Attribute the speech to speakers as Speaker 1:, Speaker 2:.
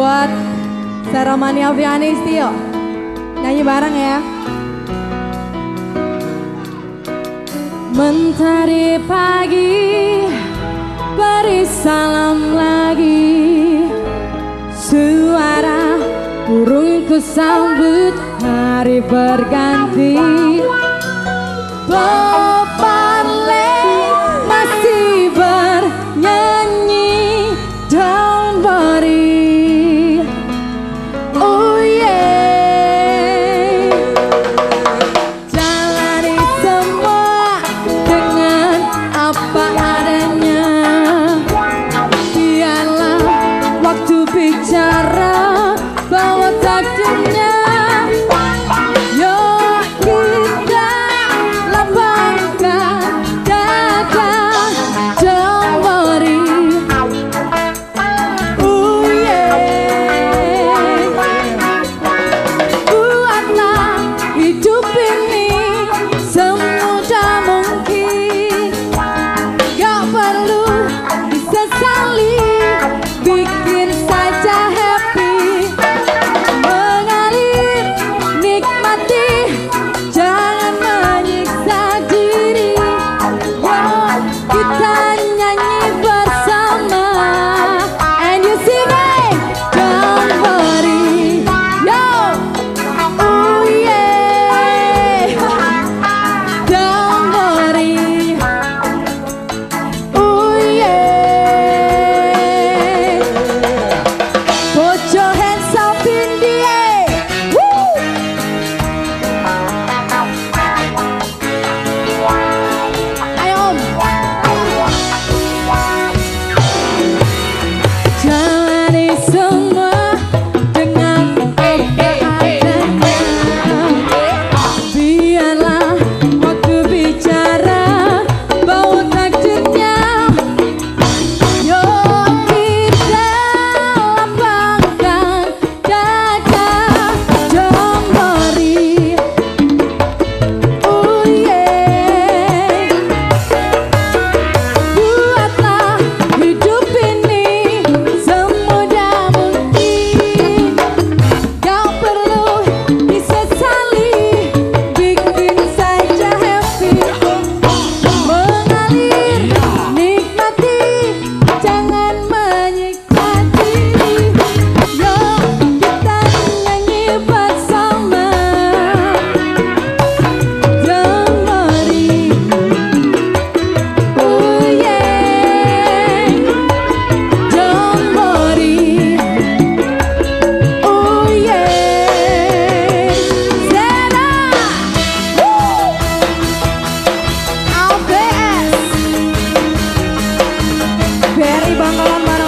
Speaker 1: buat Seromani Aviani Stio. Nyanyi bareng ya. Mentari pagi beri salam lagi Suara burung sambut hari berganti masih bernyanyi Don't worry Ferry Bangkalan Mana